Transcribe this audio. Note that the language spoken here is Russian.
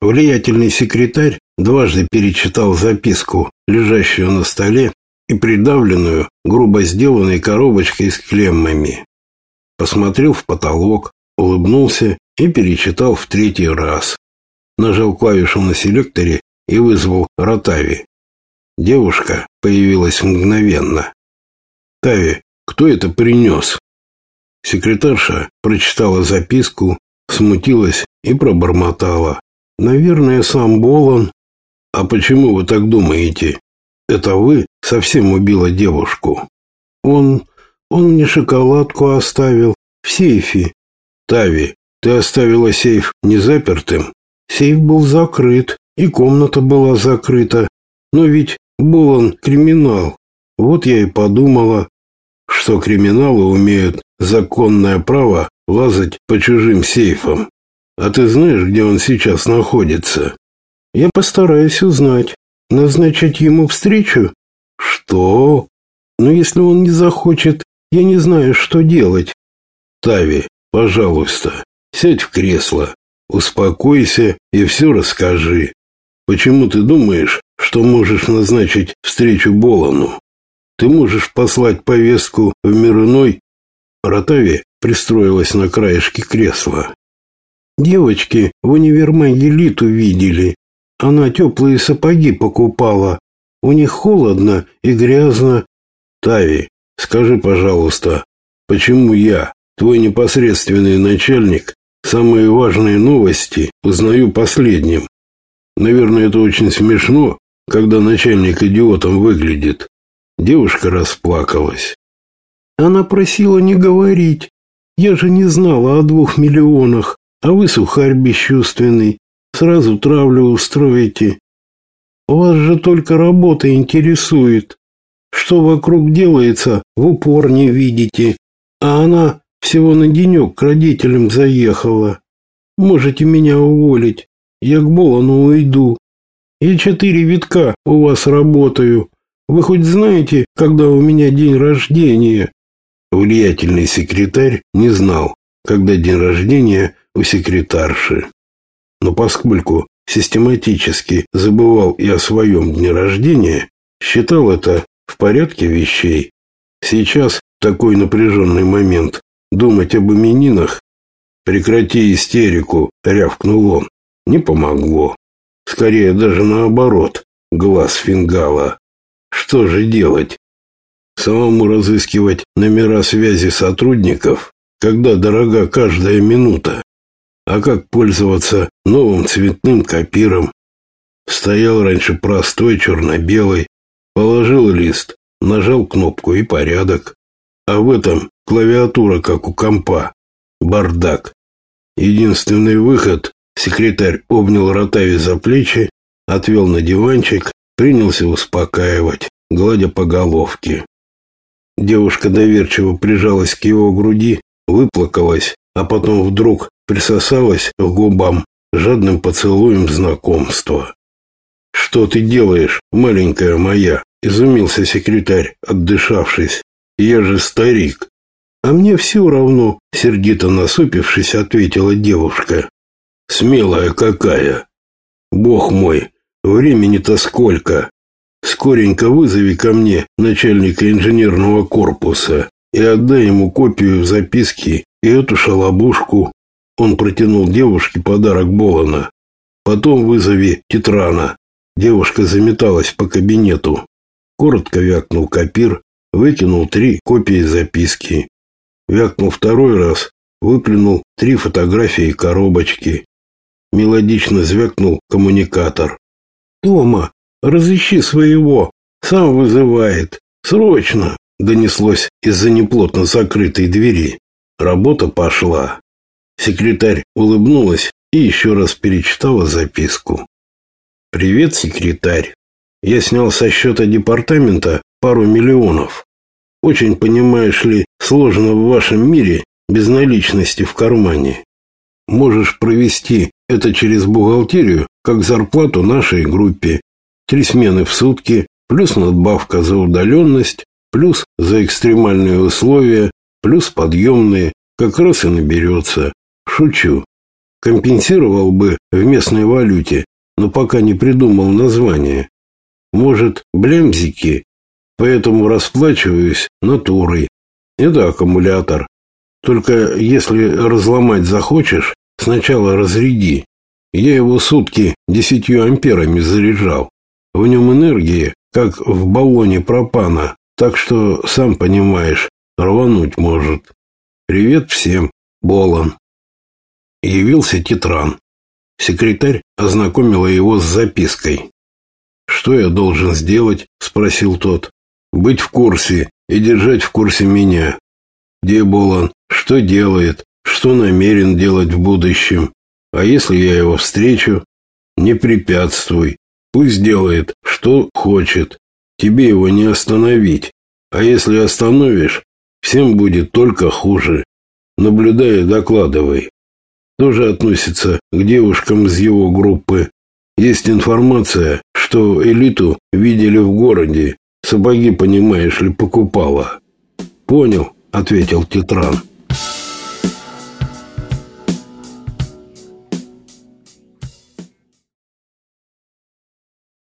Влиятельный секретарь дважды перечитал записку, лежащую на столе, и придавленную, грубо сделанной коробочкой с клеммами. Посмотрел в потолок, улыбнулся и перечитал в третий раз. Нажал клавишу на селекторе и вызвал Ротави. Девушка появилась мгновенно. «Тави, кто это принес?» Секретарша прочитала записку, смутилась и пробормотала. «Наверное, сам Болон». «А почему вы так думаете? Это вы совсем убила девушку?» «Он... он мне шоколадку оставил в сейфе». «Тави, ты оставила сейф незапертым?» «Сейф был закрыт, и комната была закрыта. Но ведь Болон криминал. Вот я и подумала, что криминалы умеют законное право лазать по чужим сейфам. А ты знаешь, где он сейчас находится? Я постараюсь узнать. Назначить ему встречу? Что? Но если он не захочет, я не знаю, что делать. Тави, пожалуйста, сядь в кресло, успокойся и все расскажи. Почему ты думаешь, что можешь назначить встречу Болону? Ты можешь послать повестку в мир иной? Ротави пристроилась на краешке кресла. Девочки в универмаге Литу видели. Она теплые сапоги покупала. У них холодно и грязно. Тави, скажи, пожалуйста, почему я, твой непосредственный начальник, самые важные новости узнаю последним? Наверное, это очень смешно, когда начальник идиотом выглядит. Девушка расплакалась. Она просила не говорить. Я же не знала о двух миллионах. А вы, сухарь бесчувственный, сразу травлю устроите. Вас же только работа интересует. Что вокруг делается, в упор не видите. А она всего на денек к родителям заехала. Можете меня уволить. Я к Болону уйду. Я четыре витка у вас работаю. Вы хоть знаете, когда у меня день рождения? Влиятельный секретарь не знал, когда день рождения у секретарши. Но поскольку систематически забывал и о своем дне рождения, считал это в порядке вещей. Сейчас такой напряженный момент. Думать об именинах? Прекрати истерику, рявкнул он. Не помогло. Скорее даже наоборот, глаз фингала. Что же делать? Самому разыскивать номера связи сотрудников, когда дорога каждая минута. А как пользоваться новым цветным копиром? Стоял раньше простой черно-белый, положил лист, нажал кнопку и порядок. А в этом клавиатура, как у компа. Бардак. Единственный выход — секретарь обнял Ротави за плечи, отвел на диванчик, принялся успокаивать, гладя по головке. Девушка доверчиво прижалась к его груди, выплакалась, а потом вдруг присосалась к губам жадным поцелуем знакомства. «Что ты делаешь, маленькая моя?» – изумился секретарь, отдышавшись. «Я же старик». «А мне все равно», – сердито насупившись, ответила девушка. «Смелая какая! Бог мой, времени-то сколько! Скоренько вызови ко мне начальника инженерного корпуса и отдай ему копию записки и эту шалобушку. Он протянул девушке подарок Болона. Потом вызови Тетрана. Девушка заметалась по кабинету. Коротко вякнул копир, выкинул три копии записки. Вякнул второй раз, выплюнул три фотографии коробочки. Мелодично звякнул коммуникатор. «Тома, разыщи своего, сам вызывает. Срочно!» донеслось из-за неплотно закрытой двери. Работа пошла. Секретарь улыбнулась и еще раз перечитала записку. «Привет, секретарь. Я снял со счета департамента пару миллионов. Очень, понимаешь ли, сложно в вашем мире без наличности в кармане. Можешь провести это через бухгалтерию, как зарплату нашей группе. Три смены в сутки, плюс надбавка за удаленность, плюс за экстремальные условия, плюс подъемные, как раз и наберется. Шучу. Компенсировал бы в местной валюте, но пока не придумал название. Может, блемзики? Поэтому расплачиваюсь натурой. Это аккумулятор. Только если разломать захочешь, сначала разряди. Я его сутки десятью амперами заряжал. В нем энергии, как в баллоне пропана, так что, сам понимаешь, рвануть может. Привет всем, Болон. Явился Титран. Секретарь ознакомила его с запиской. «Что я должен сделать?» – спросил тот. «Быть в курсе и держать в курсе меня. Где Болон? Что делает? Что намерен делать в будущем? А если я его встречу? Не препятствуй. Пусть делает, что хочет. Тебе его не остановить. А если остановишь, всем будет только хуже. Наблюдай и докладывай. Тоже относится к девушкам из его группы. Есть информация, что элиту видели в городе. Сапоги, понимаешь ли, покупала. Понял, ответил Титран.